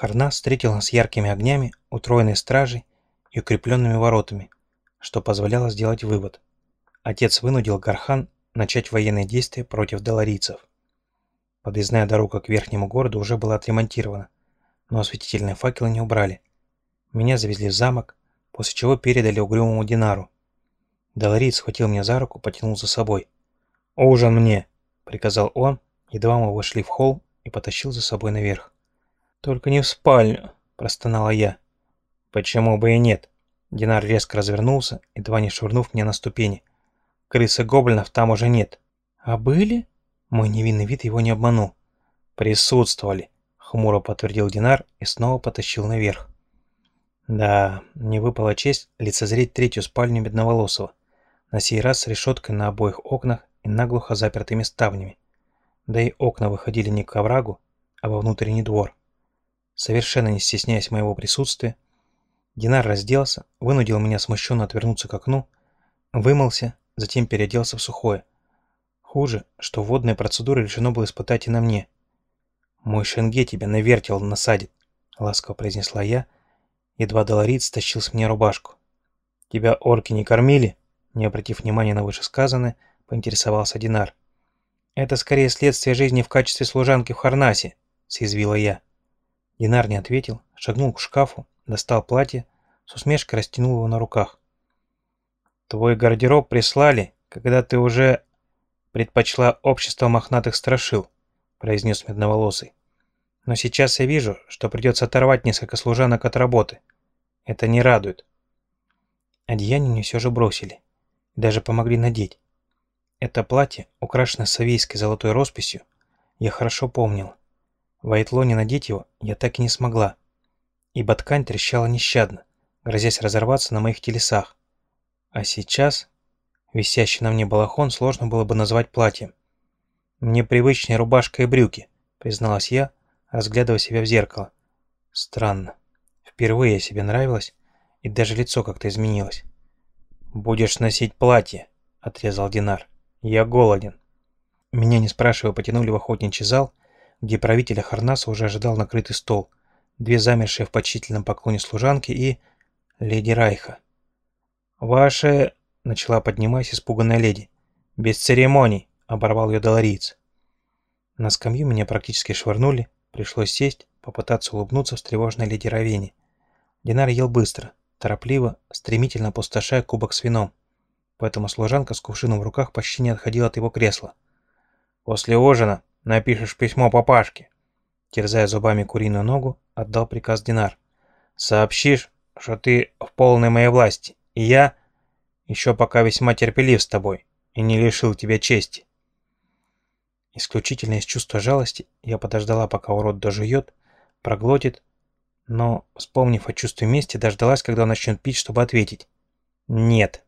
Харнас встретил нас яркими огнями, утроенной стражей и укрепленными воротами, что позволяло сделать вывод. Отец вынудил Гархан начать военные действия против доларийцев. Подъездная дорога к верхнему городу уже была отремонтирована, но осветительные факелы не убрали. Меня завезли в замок, после чего передали угрюмому Динару. Долариец схватил меня за руку, потянул за собой. «Ужин мне!» — приказал он, едва мы вышли в холл и потащил за собой наверх. «Только не в спальню!» — простонала я. «Почему бы и нет?» Динар резко развернулся, едва не швырнув меня на ступени. «Крысы гоблинов там уже нет». «А были?» Мой невинный вид его не обманул. «Присутствовали», — хмуро подтвердил Динар и снова потащил наверх. Да, мне выпала честь лицезреть третью спальню Медноволосого, на сей раз с решеткой на обоих окнах и наглухо запертыми ставнями. Да и окна выходили не к оврагу, а во внутренний двор. Совершенно не стесняясь моего присутствия, Динар разделся, вынудил меня смущенно отвернуться к окну, вымылся, затем переоделся в сухое. Хуже, что водные процедуры решено было испытать и на мне. «Мой шенге тебя навертел насадит», — ласково произнесла я, едва Долорит стащил с меня рубашку. «Тебя орки не кормили?» Не обратив внимания на вышесказанное, поинтересовался Динар. «Это скорее следствие жизни в качестве служанки в Харнасе», — съязвила я. Динар не ответил, шагнул к шкафу, достал платье, с усмешкой растянул его на руках. «Твой гардероб прислали, когда ты уже предпочла общество мохнатых страшил», — произнес медноволосый. «Но сейчас я вижу, что придется оторвать несколько служанок от работы. Это не радует». Одеяние мне все же бросили. Даже помогли надеть. Это платье, украшенное савейской золотой росписью, я хорошо помнил. В Айтлоне надеть его я так и не смогла, ибо ткань трещала нещадно, грозясь разорваться на моих телесах. А сейчас висящий на мне балахон сложно было бы назвать платьем. «Мне привычнее рубашка и брюки», — призналась я, разглядывая себя в зеркало. Странно. Впервые я себе нравилась, и даже лицо как-то изменилось. «Будешь носить платье», — отрезал Динар. «Я голоден». Меня, не спрашивая, потянули в охотничий зал, где правителя Харнаса уже ожидал накрытый стол, две замершие в почтительном поклоне служанки и... леди Райха. «Ваше...» — начала поднимаясь испуганная леди. «Без церемоний!» — оборвал ее долариец. На скамью меня практически швырнули, пришлось сесть, попытаться улыбнуться в встревоженной леди Равене. Динар ел быстро, торопливо, стремительно опустошая кубок с вином. Поэтому служанка с кувшином в руках почти не отходила от его кресла. «После ужина напишешь письмо папашке», терзая зубами куриную ногу, отдал приказ Динар. «Сообщишь, что ты в полной моей власти, и я еще пока весьма терпелив с тобой и не лишил тебя чести». Исключительно из чувства жалости я подождала, пока урод дожует, проглотит но, вспомнив о чувстве мести, дождалась, когда он начнет пить, чтобы ответить. «Нет».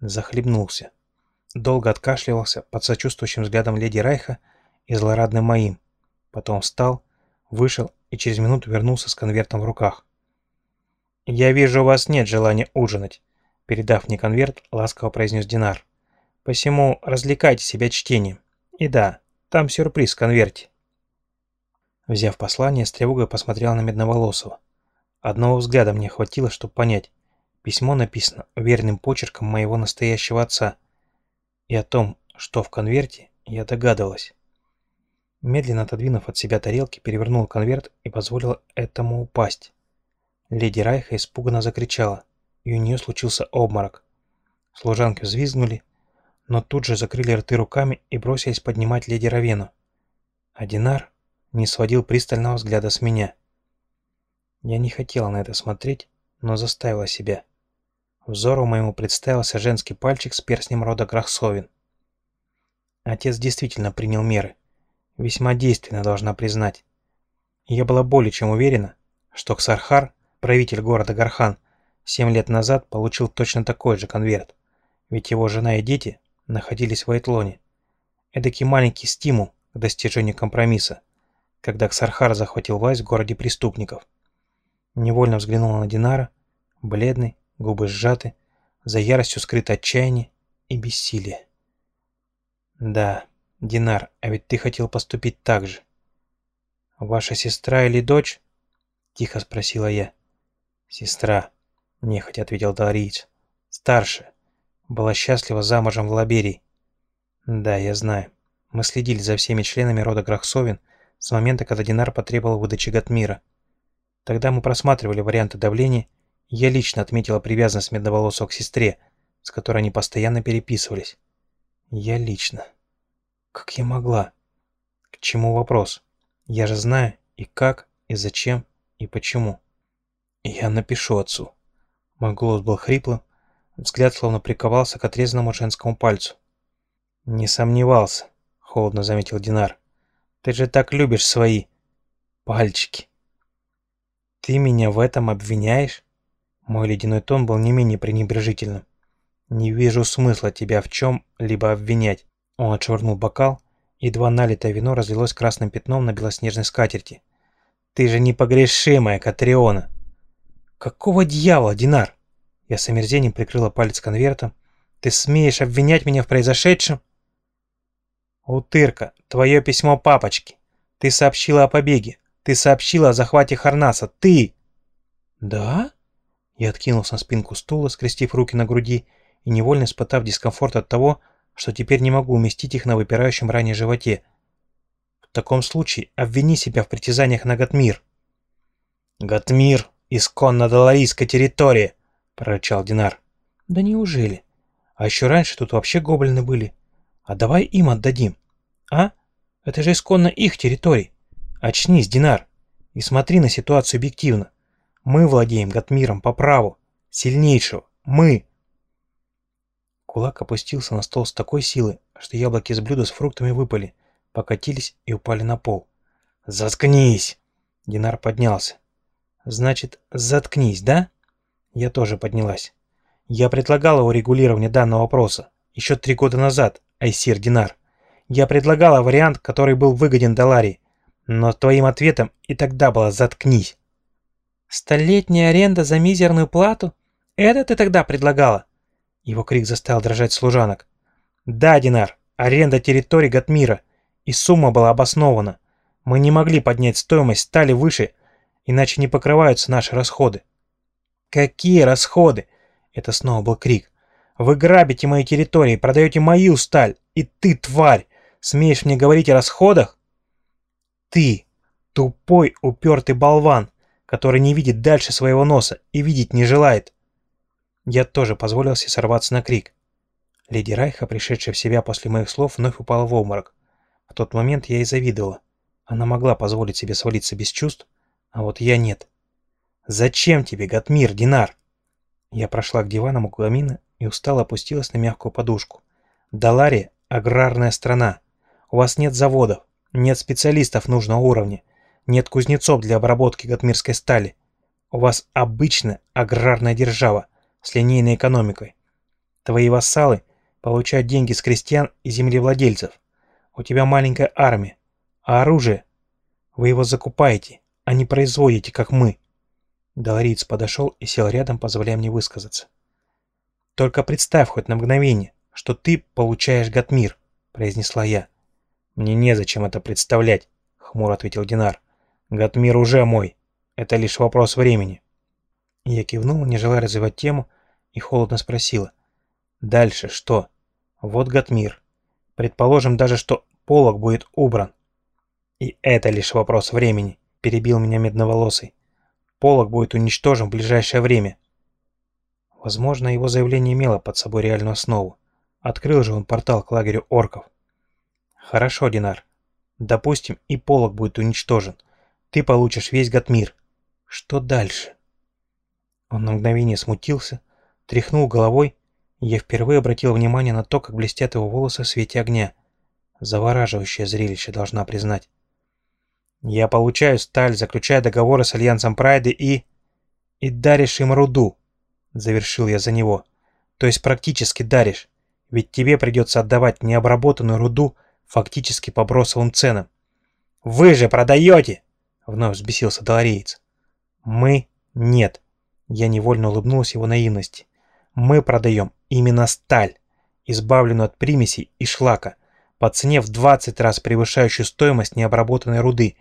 Захлебнулся. Долго откашливался под сочувствующим взглядом леди Райха и злорадным моим. Потом встал, вышел и через минуту вернулся с конвертом в руках. «Я вижу, у вас нет желания ужинать», — передав мне конверт, ласково произнес Динар. «Посему развлекайте себя чтением. И да, там сюрприз в конверте». Взяв послание, с тревогой посмотрел на Медноволосого. Одного взгляда мне хватило, чтобы понять. Письмо написано верным почерком моего настоящего отца. И о том, что в конверте, я догадывалась. Медленно отодвинув от себя тарелки, перевернул конверт и позволил этому упасть. Леди Райха испуганно закричала, и у нее случился обморок. Служанки взвизгнули, но тут же закрыли рты руками и бросились поднимать леди Равену. А Динар не сводил пристального взгляда с меня. Я не хотела на это смотреть, но заставила себя. Взору моему представился женский пальчик с перстнем рода Грахсовин. Отец действительно принял меры. Весьма действенно, должна признать. я была более чем уверена, что Ксархар, правитель города Гархан, семь лет назад получил точно такой же конверт, ведь его жена и дети находились в Айтлоне. Эдакий маленький стимул к достижению компромисса, когда Ксархар захватил власть в городе преступников. Невольно взглянула на Динара, бледный, губы сжаты, за яростью скрыто отчаяние и бессилие. «Да, Динар, а ведь ты хотел поступить так же. Ваша сестра или дочь?» — тихо спросила я. «Сестра», — нехотя ответил Далариец. «Старшая. Была счастлива замужем в Лаберии». «Да, я знаю. Мы следили за всеми членами рода Грахсовин с момента, когда Динар потребовал выдачи Гатмира. Тогда мы просматривали варианты давления, я лично отметила привязанность Медноволосого к сестре, с которой они постоянно переписывались. Я лично. Как я могла? К чему вопрос? Я же знаю и как, и зачем, и почему. Я напишу отцу. Мой голос был хриплым, взгляд словно приковался к отрезанному женскому пальцу. Не сомневался холодно заметил Динар. Ты же так любишь свои пальчики. Ты меня в этом обвиняешь? Мой ледяной тон был не менее пренебрежительным. Не вижу смысла тебя в чем-либо обвинять. Он отшвырнул бокал, и два налитое вино разлилось красным пятном на белоснежной скатерти. Ты же непогрешимая, Катриона. Какого дьявола, Динар? Я с омерзением прикрыла палец конвертом. Ты смеешь обвинять меня в произошедшем? «Утырка, твое письмо папочке. Ты сообщила о побеге. Ты сообщила о захвате Харнаса. Ты!» «Да?» Я откинулся на спинку стула, скрестив руки на груди и невольно испытав дискомфорт от того, что теперь не могу уместить их на выпирающем ранее животе. «В таком случае обвини себя в притязаниях на Гатмир». «Гатмир — исконно доларийская территория!» — прорычал Динар. «Да неужели? А еще раньше тут вообще гоблины были. А давай им отдадим. А? Это же исконно их территорий. Очнись, Динар, и смотри на ситуацию объективно. Мы владеем Гатмиром по праву. Сильнейшего. Мы. Кулак опустился на стол с такой силой, что яблоки с блюда с фруктами выпали, покатились и упали на пол. «Заткнись!» Динар поднялся. «Значит, заткнись, да?» Я тоже поднялась. Я предлагала урегулирование данного вопроса еще три года назад, Айсир Динар. Я предлагала вариант, который был выгоден Даларии, но твоим ответом и тогда было «заткнись». «Столетняя аренда за мизерную плату? Это ты тогда предлагала?» Его крик заставил дрожать служанок. «Да, Динар, аренда территории Гатмира, и сумма была обоснована. Мы не могли поднять стоимость стали выше, иначе не покрываются наши расходы». «Какие расходы?» Это снова был крик. Вы грабите мои территории, продаете мою сталь, и ты, тварь, смеешь мне говорить о расходах? Ты, тупой, упертый болван, который не видит дальше своего носа и видеть не желает. Я тоже позволил себе сорваться на крик. Леди Райха, пришедшая в себя после моих слов, вновь упала в обморок. В тот момент я и завидовала. Она могла позволить себе свалиться без чувств, а вот я нет. «Зачем тебе, Гатмир, Динар?» Я прошла к диванам у камина и устало опустилась на мягкую подушку. «Далария — аграрная страна. У вас нет заводов, нет специалистов нужного уровня, нет кузнецов для обработки гатмирской стали. У вас обычная аграрная держава с линейной экономикой. Твои вассалы получают деньги с крестьян и землевладельцев. У тебя маленькая армия, а оружие вы его закупаете, а не производите, как мы». Далариец подошел и сел рядом, позволяя мне высказаться. «Только представь хоть на мгновение, что ты получаешь Гатмир», — произнесла я. «Мне незачем это представлять», — хмуро ответил Динар. «Гатмир уже мой. Это лишь вопрос времени». Я кивнула, не желая развивать тему, и холодно спросила. «Дальше что? Вот Гатмир. Предположим даже, что полог будет убран». «И это лишь вопрос времени», — перебил меня медноволосый. «Полог будет уничтожен в ближайшее время. Возможно, его заявление имело под собой реальную основу. Открыл же он портал к лагерю орков. Хорошо, Динар. Допустим, и полог будет уничтожен. Ты получишь весь Гатмир. Что дальше? Он на мгновение смутился, тряхнул головой, и я впервые обратил внимание на то, как блестят его волосы в свете огня. Завораживающее зрелище, должна признать. Я получаю сталь, заключая договоры с Альянсом Прайды и... И даришь им руду. — завершил я за него. «То есть практически даришь, ведь тебе придется отдавать необработанную руду фактически по бросовым ценам». «Вы же продаете!» — вновь взбесился долареец. «Мы — нет». Я невольно улыбнулась его наивности. «Мы продаем именно сталь, избавленную от примесей и шлака, по цене в 20 раз превышающую стоимость необработанной руды,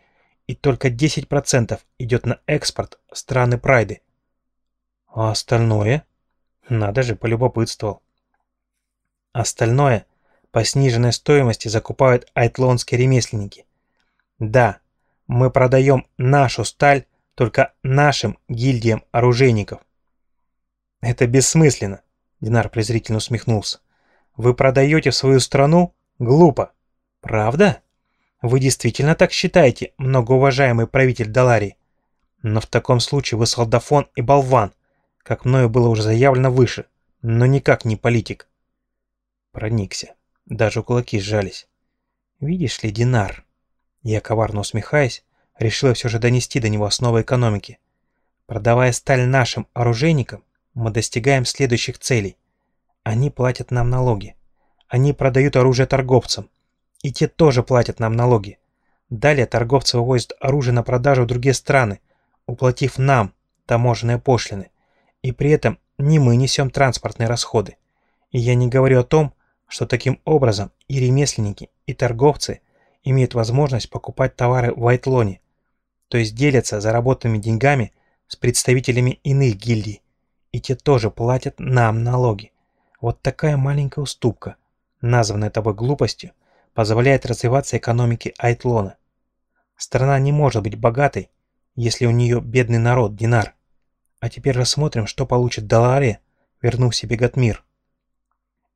и только 10% идет на экспорт в страны Прайды. А остальное? Надо же, полюбопытствовал. Остальное по сниженной стоимости закупают айтлонские ремесленники. Да, мы продаем нашу сталь только нашим гильдиям оружейников. Это бессмысленно, Динар презрительно усмехнулся. Вы продаете свою страну? Глупо. Правда? Вы действительно так считаете, многоуважаемый правитель Даларии? Но в таком случае вы солдафон и болван, как мною было уже заявлено выше, но никак не политик. Проникся. Даже кулаки сжались. Видишь ли, Динар? Я, коварно усмехаясь, решила все же донести до него основы экономики. Продавая сталь нашим оружейникам, мы достигаем следующих целей. Они платят нам налоги. Они продают оружие торговцам. И те тоже платят нам налоги. Далее торговцы вывозят оружие на продажу в другие страны, уплатив нам таможенные пошлины. И при этом не мы несем транспортные расходы. И я не говорю о том, что таким образом и ремесленники, и торговцы имеют возможность покупать товары в Айтлоне, то есть делятся заработанными деньгами с представителями иных гильдий, и те тоже платят нам налоги. Вот такая маленькая уступка, названная тобой глупостью, позволяет развиваться экономике Айтлона. Страна не может быть богатой, если у нее бедный народ, Динар. А теперь рассмотрим, что получит Даларе, вернув себе Гатмир.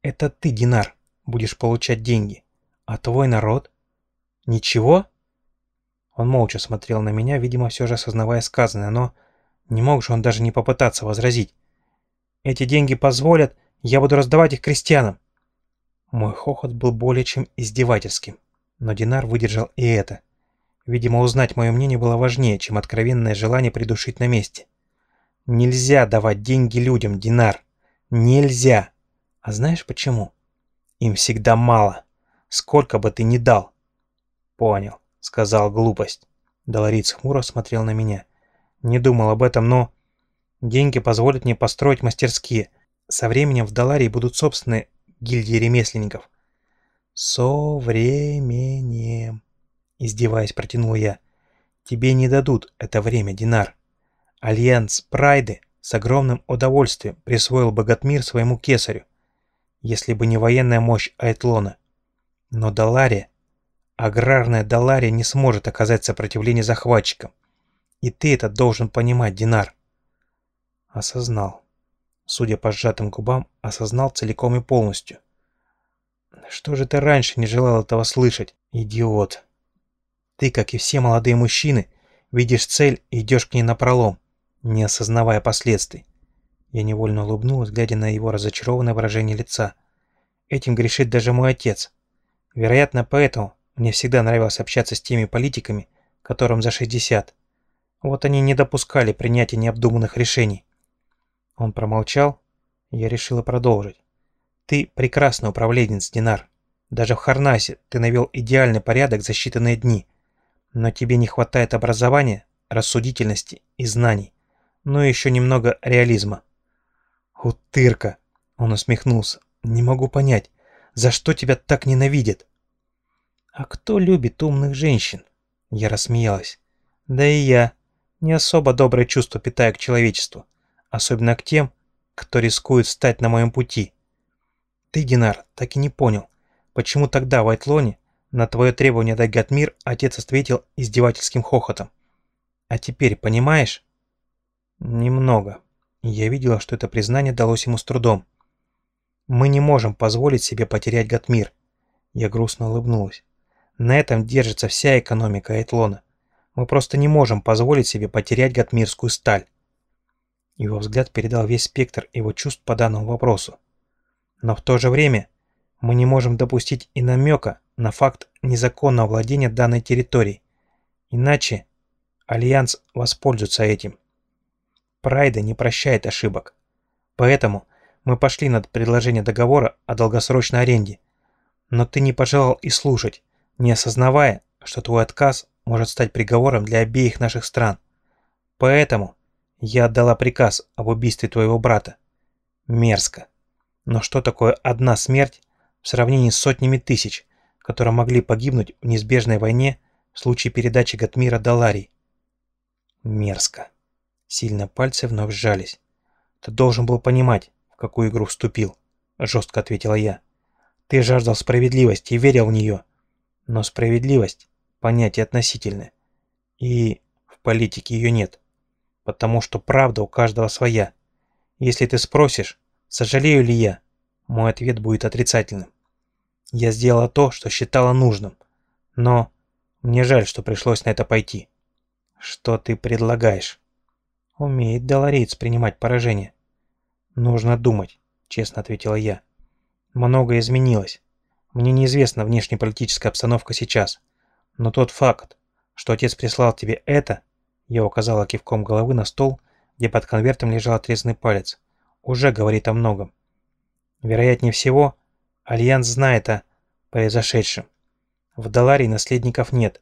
Это ты, Динар, будешь получать деньги, а твой народ? Ничего? Он молча смотрел на меня, видимо, все же осознавая сказанное, но не мог же он даже не попытаться возразить. Эти деньги позволят, я буду раздавать их крестьянам. Мой хохот был более чем издевательским, но Динар выдержал и это. Видимо, узнать мое мнение было важнее, чем откровенное желание придушить на месте. Нельзя давать деньги людям, Динар. Нельзя. А знаешь почему? Им всегда мало. Сколько бы ты ни дал. Понял, сказал глупость. Долориц хмуро смотрел на меня. Не думал об этом, но... Деньги позволят мне построить мастерские. Со временем в Даларии будут собственные гильдии ремесленников. Со временем, издеваясь, протянул я. Тебе не дадут это время, Динар. Альянс Прайды с огромным удовольствием присвоил Богатмир своему кесарю, если бы не военная мощь Айтлона. Но Далария, аграрная Далария не сможет оказать сопротивление захватчикам. И ты это должен понимать, Динар. Осознал. Судя по сжатым губам, осознал целиком и полностью. Что же ты раньше не желал этого слышать, идиот? Ты, как и все молодые мужчины, видишь цель и идешь к ней напролом, не осознавая последствий. Я невольно улыбнулась, глядя на его разочарованное выражение лица. Этим грешит даже мой отец. Вероятно, поэтому мне всегда нравилось общаться с теми политиками, которым за 60. Вот они не допускали принятия необдуманных решений. Он промолчал, я решила продолжить. Ты прекрасный управленец, Динар. Даже в Харнасе ты навел идеальный порядок за считанные дни. Но тебе не хватает образования, рассудительности и знаний. Ну и еще немного реализма. Утырка! Он усмехнулся. Не могу понять, за что тебя так ненавидят? А кто любит умных женщин? Я рассмеялась. Да и я не особо доброе чувство питаю к человечеству, особенно к тем, кто рискует стать на моем пути. Ты, Динар, так и не понял, почему тогда в Айтлоне на твое требование дать Гатмир отец ответил издевательским хохотом. А теперь понимаешь? Немного. Я видела, что это признание далось ему с трудом. Мы не можем позволить себе потерять Гатмир. Я грустно улыбнулась. На этом держится вся экономика Айтлона. Мы просто не можем позволить себе потерять гатмирскую сталь. Его взгляд передал весь спектр его чувств по данному вопросу. Но в то же время мы не можем допустить и намека на факт незаконного владения данной территорией. Иначе Альянс воспользуется этим. Прайда не прощает ошибок. Поэтому мы пошли над предложение договора о долгосрочной аренде. Но ты не пожелал и слушать, не осознавая, что твой отказ может стать приговором для обеих наших стран. Поэтому я отдала приказ об убийстве твоего брата. Мерзко. Но что такое одна смерть в сравнении с сотнями тысяч, которые могли погибнуть в неизбежной войне в случае передачи Гатмира Даларий. Мерзко. Сильно пальцы вновь сжались. Ты должен был понимать, в какую игру вступил, жестко ответила я. Ты жаждал справедливости и верил в нее. Но справедливость – понятие относительное. И в политике ее нет. Потому что правда у каждого своя. Если ты спросишь, сожалею ли я, мой ответ будет отрицательным. Я сделала то, что считала нужным. Но мне жаль, что пришлось на это пойти. Что ты предлагаешь? Умеет Долорейц принимать поражение. Нужно думать, честно ответила я. Многое изменилось. Мне неизвестна внешнеполитическая обстановка сейчас. Но тот факт, что отец прислал тебе это, я указала кивком головы на стол, где под конвертом лежал отрезанный палец, уже говорит о многом. Вероятнее всего, Альянс знает о произошедшем. В Даларии наследников нет.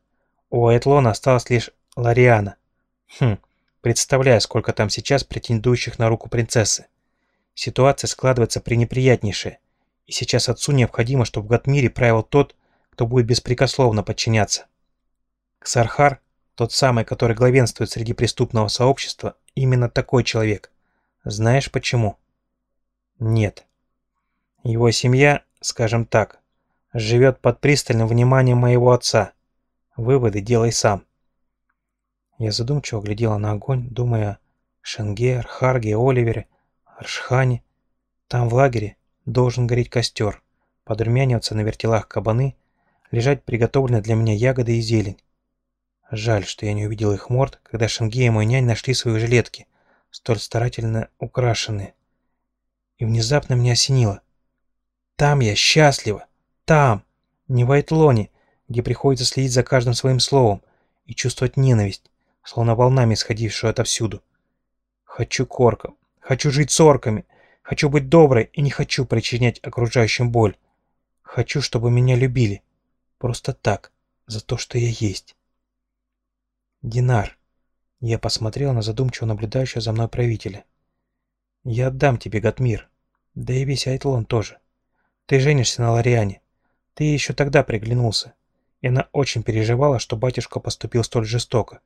У Айтлона осталась лишь Лариана. Хм, представляю, сколько там сейчас претендующих на руку принцессы. Ситуация складывается пренеприятнейшая, и сейчас отцу необходимо, чтобы в Гатмире правил тот, кто будет беспрекословно подчиняться. Ксархар, тот самый, который главенствует среди преступного сообщества, именно такой человек. Знаешь почему? Нет. Его семья, скажем так, живет под пристальным вниманием моего отца. Выводы делай сам. Я задумчиво глядела на огонь, думая о Шенге, Архарге, Оливере, Аршхане. Там в лагере должен гореть костер, подрумяниваться на вертелах кабаны, лежать приготовленные для меня ягоды и зелень. Жаль, что я не увидел их морд, когда Шенге и мой нянь нашли свои жилетки, столь старательно украшенные. И внезапно меня осенило. Там я счастлива. Там, не в Айтлоне, где приходится следить за каждым своим словом и чувствовать ненависть, словно волнами исходившую отовсюду. Хочу корком, хочу жить с орками, хочу быть доброй и не хочу причинять окружающим боль. Хочу, чтобы меня любили. Просто так, за то, что я есть. Динар. Я посмотрел на задумчиво наблюдающего за мной правителя. Я отдам тебе Гатмир. Да и весь Айтлон тоже. Ты женишься на Лориане. Ты еще тогда приглянулся. И она очень переживала, что батюшка поступил столь жестоко.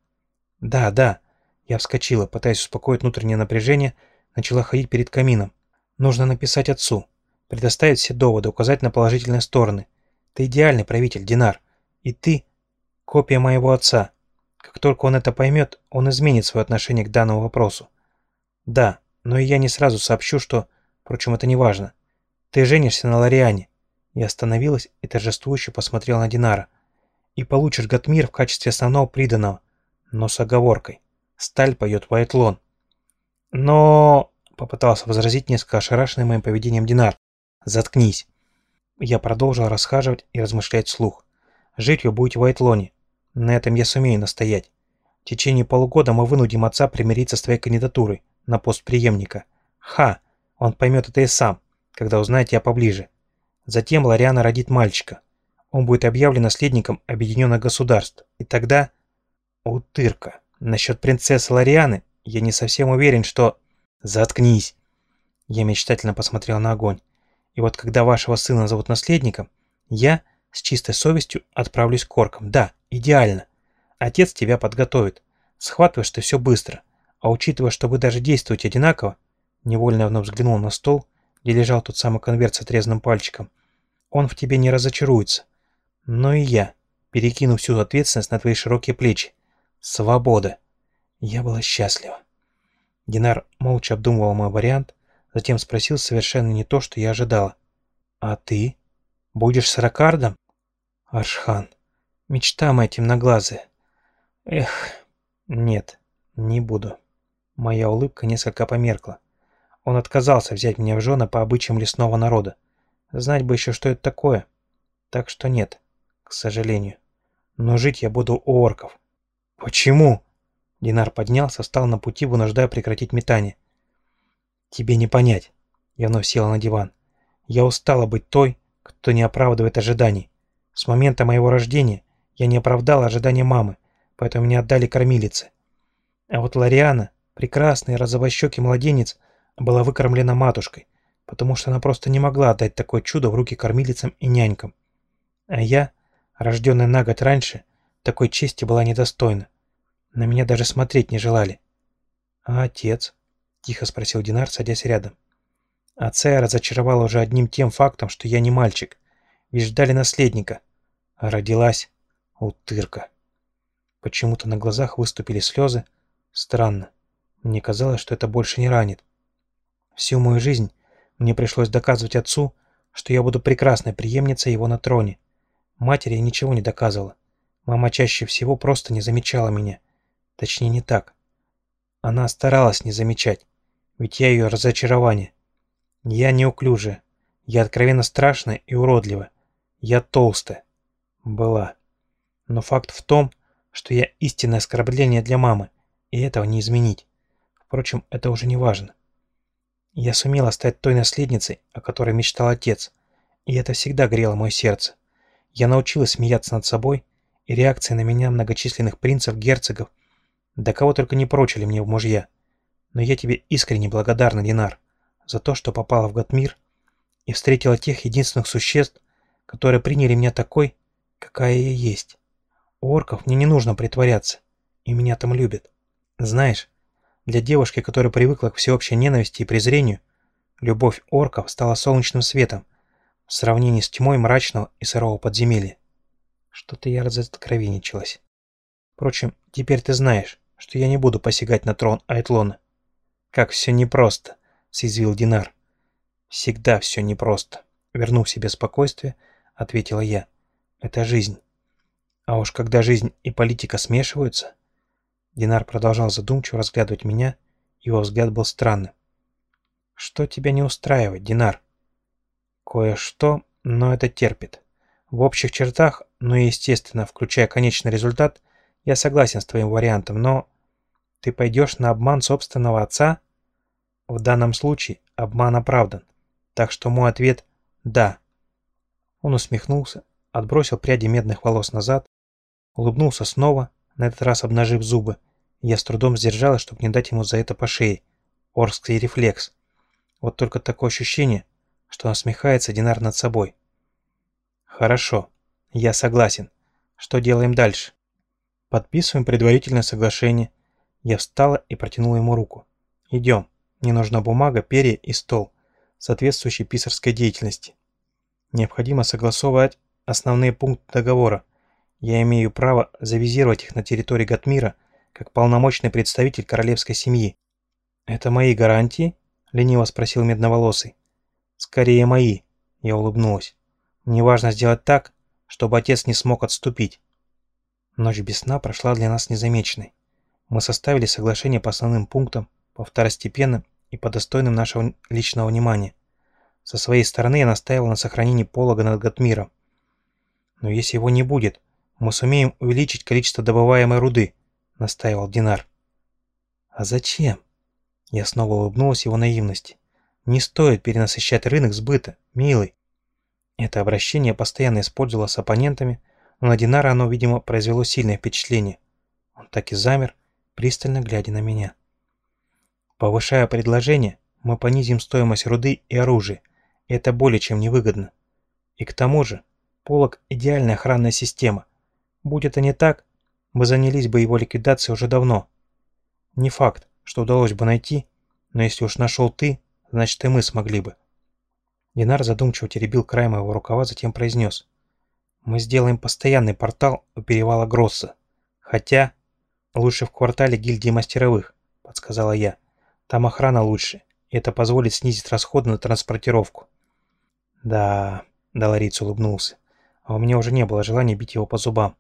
Да, да. Я вскочила, пытаясь успокоить внутреннее напряжение, начала ходить перед камином. Нужно написать отцу, предоставить все доводы, указать на положительные стороны. Ты идеальный правитель, Динар. И ты — копия моего отца. Как только он это поймет, он изменит свое отношение к данному вопросу. Да, но и я не сразу сообщу, что... Впрочем, это не важно. Ты женишься на Лориане. Я остановилась и торжествующе посмотрела на Динара. И получишь Гатмир в качестве основного приданого, но с оговоркой. Сталь поет Вайтлон. Но... Попытался возразить несколько ошарашенный моим поведением Динар. Заткнись. Я продолжил расхаживать и размышлять вслух. Жить вы будете в Вайтлоне. На этом я сумею настоять. В течение полугода мы вынудим отца примириться с твоей кандидатурой на пост преемника. Ха! Он поймет это и сам когда узнает тебя поближе. Затем Лариана родит мальчика. Он будет объявлен наследником Объединенных Государств. И тогда... Утырка. Насчет принцессы Ларианы я не совсем уверен, что... Заткнись. Я мечтательно посмотрел на огонь. И вот когда вашего сына зовут наследником, я с чистой совестью отправлюсь к оркам. Да, идеально. Отец тебя подготовит. Схватываешь ты все быстро. А учитывая, что вы даже действуете одинаково, невольно вновь взглянул на стол, где лежал тот самый конверт с отрезанным пальчиком, он в тебе не разочаруется. Но и я перекину всю ответственность на твои широкие плечи. Свобода. Я была счастлива. Динар молча обдумывал мой вариант, затем спросил совершенно не то, что я ожидала. «А ты? Будешь с Ракардом?» «Аршхан, мечта моя темноглазая. Эх, нет, не буду». Моя улыбка несколько померкла. Он отказался взять меня в жены по обычаям лесного народа. Знать бы еще, что это такое. Так что нет, к сожалению. Но жить я буду у орков. Почему? Динар поднялся, встал на пути, вынуждая прекратить метание. Тебе не понять. Я вновь села на диван. Я устала быть той, кто не оправдывает ожиданий. С момента моего рождения я не оправдала ожидания мамы, поэтому меня отдали кормилице. А вот Лариана, прекрасный розовощекий младенец, была выкормлена матушкой, потому что она просто не могла отдать такое чудо в руки кормилицам и нянькам. А я, рожденный на год раньше, такой чести была недостойна. На меня даже смотреть не желали. «А отец?» — тихо спросил Динар, садясь рядом. Отца я разочаровал уже одним тем фактом, что я не мальчик, ведь ждали наследника. А родилась утырка. Почему-то на глазах выступили слезы. Странно. Мне казалось, что это больше не ранит. Всю мою жизнь мне пришлось доказывать отцу, что я буду прекрасной преемницей его на троне. Матери ничего не доказывала. Мама чаще всего просто не замечала меня. Точнее, не так. Она старалась не замечать, ведь я ее разочарование. Я неуклюжая, я откровенно страшная и уродливая. Я толстая. Была. Но факт в том, что я истинное оскорбление для мамы, и этого не изменить. Впрочем, это уже не важно. Я сумела стать той наследницей, о которой мечтал отец, и это всегда грело мое сердце. Я научилась смеяться над собой, и реакции на меня многочисленных принцев, герцогов, да кого только не прочили мне в мужья. Но я тебе искренне благодарна, Динар, за то, что попала в Гатмир и встретила тех единственных существ, которые приняли меня такой, какая я есть. У орков мне не нужно притворяться, и меня там любят. Знаешь, для девушки, которая привыкла к всеобщей ненависти и презрению, любовь орков стала солнечным светом в сравнении с тьмой мрачного и сырого подземелья. Что-то я разоткровенничалась. Впрочем, теперь ты знаешь, что я не буду посягать на трон Айтлона. Как все непросто, съязвил Динар. Всегда все непросто. Вернув себе спокойствие, ответила я. Это жизнь. А уж когда жизнь и политика смешиваются... Динар продолжал задумчиво разглядывать меня, его взгляд был странным. «Что тебя не устраивает, Динар?» «Кое-что, но это терпит. В общих чертах, но естественно, включая конечный результат, я согласен с твоим вариантом, но... Ты пойдешь на обман собственного отца?» В данном случае обман оправдан, так что мой ответ «да». Он усмехнулся, отбросил пряди медных волос назад, улыбнулся снова, на этот раз обнажив зубы, я с трудом сдержалась, чтобы не дать ему за это по шее. Орский рефлекс. Вот только такое ощущение, что он смехается Динар над собой. Хорошо, я согласен. Что делаем дальше? Подписываем предварительное соглашение. Я встала и протянула ему руку. Идем. Мне нужна бумага, перья и стол, соответствующий писарской деятельности. Необходимо согласовать основные пункты договора. Я имею право завизировать их на территории Гатмира как полномочный представитель королевской семьи. «Это мои гарантии?» — лениво спросил Медноволосый. «Скорее мои», — я улыбнулась. «Мне важно сделать так, чтобы отец не смог отступить». Ночь без сна прошла для нас незамеченной. Мы составили соглашение по основным пунктам, по второстепенным и по достойным нашего личного внимания. Со своей стороны я настаивал на сохранении полога над Гатмиром. Но если его не будет, мы сумеем увеличить количество добываемой руды, — настаивал Динар. «А зачем?» Я снова улыбнулась его наивности. «Не стоит перенасыщать рынок сбыта, милый». Это обращение постоянно использовалось с оппонентами, но на Динара оно, видимо, произвело сильное впечатление. Он так и замер, пристально глядя на меня. Повышая предложение, мы понизим стоимость руды и оружия, это более чем невыгодно. И к тому же, полок – идеальная охранная система. Будь это не так, мы занялись бы его ликвидацией уже давно. Не факт, что удалось бы найти, но если уж нашел ты, значит и мы смогли бы. Динар задумчиво теребил край моего рукава, затем произнес. Мы сделаем постоянный портал у перевала Гросса. Хотя, лучше в квартале гильдии мастеровых, подсказала я. Там охрана лучше, и это позволит снизить расходы на транспортировку. Да, Долориц улыбнулся, а у меня уже не было желания бить его по зубам.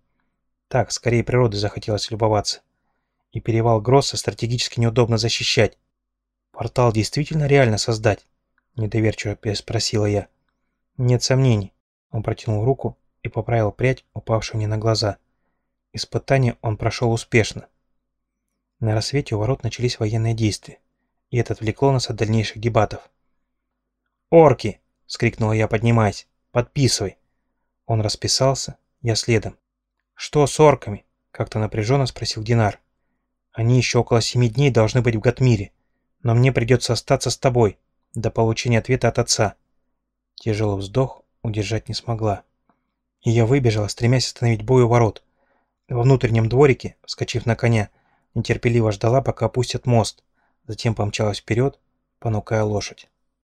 Так, скорее природой захотелось любоваться. И перевал Гросса стратегически неудобно защищать. Портал действительно реально создать? Недоверчиво спросила я. Нет сомнений. Он протянул руку и поправил прядь, упавшую мне на глаза. Испытание он прошел успешно. На рассвете у ворот начались военные действия, и это отвлекло нас от дальнейших дебатов. «Орки!» — скрикнула я, поднимаясь. «Подписывай!» Он расписался, я следом. «Что с орками?» — как-то напряженно спросил Динар. «Они еще около семи дней должны быть в Гатмире, но мне придется остаться с тобой до получения ответа от отца». Тяжелый вздох удержать не смогла. И я выбежала, стремясь остановить бой у ворот. во внутреннем дворике, вскочив на коня, нетерпеливо ждала, пока опустят мост, затем помчалась вперед, понукая лошадь.